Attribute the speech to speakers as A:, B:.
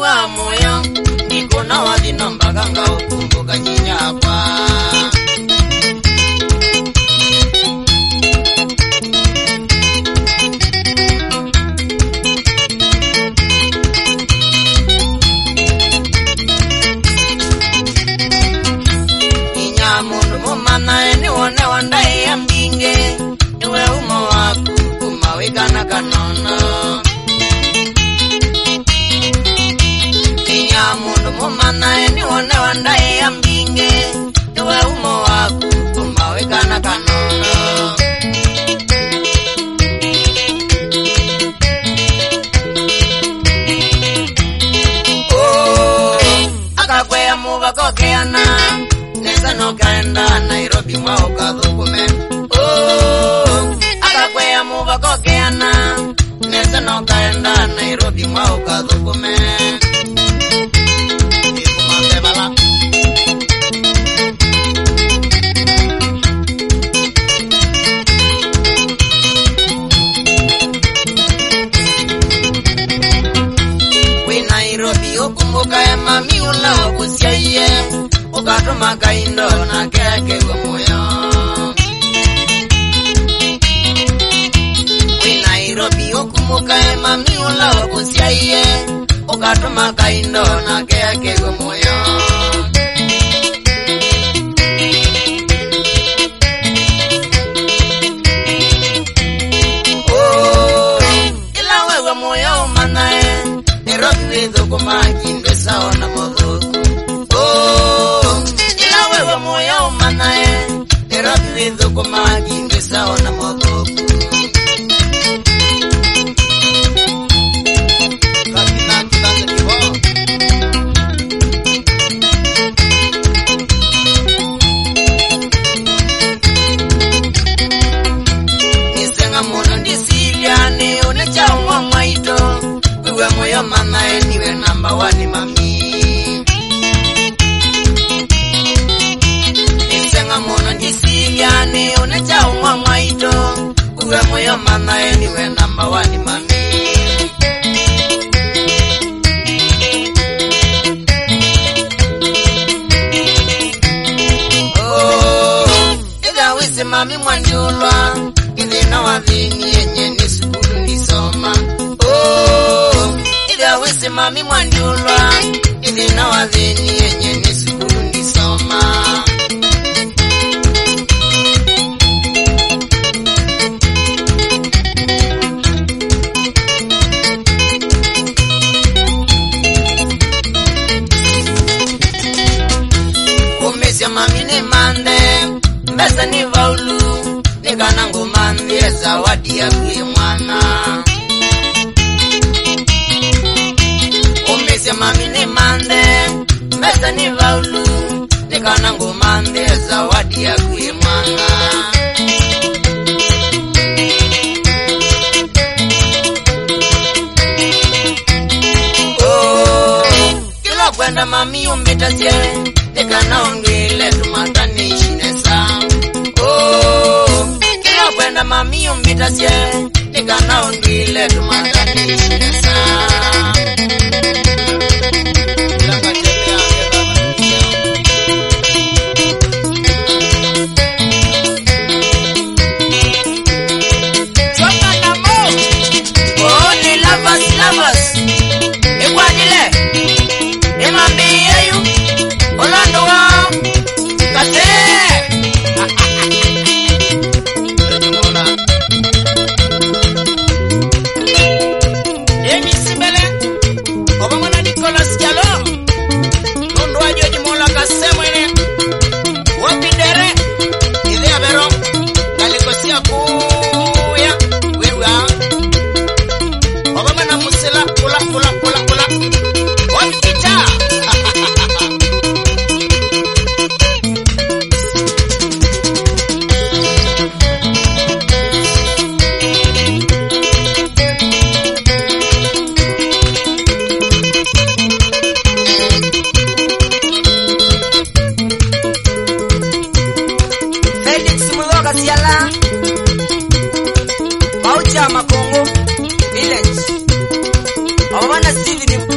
A: wa moyo. Ikona wathino mpaka ngaukumbuka nyinyakwa inya ukathukume Oh, akakwea muvakokeana nokaenda nairobi mwa ukathukume nairobi ukumbuka ukatuma kaindo na kekewe moyo wi nairobi ukumbuka ya mami ula wakusyaiye ukatuma kaindo na kekewe moyo Nairobi withukuma kindwe sawa na muthuku Kakina kibanza kibao nisenga muno ndisilia ndisilia ni une chaumwa mwaito. Wiwe moyo manae niwe namba wani mami. Oh, mami mwanjulwa. Ithina wathini yenye ni sukulu nisoma Oh, ila wisi mami mwanjulwa. Ithina wathini mami ni mande. Mbesa ni vaulu nikana ngumandhie zawadi ya kwi mwana. Kumisya mami ni mande. Mbesa ni vaulu nikana ngumandhie zawadi ya kwi mwana. Kila kwenda mami umbitasye nikanaongile mami Obana Steven Mose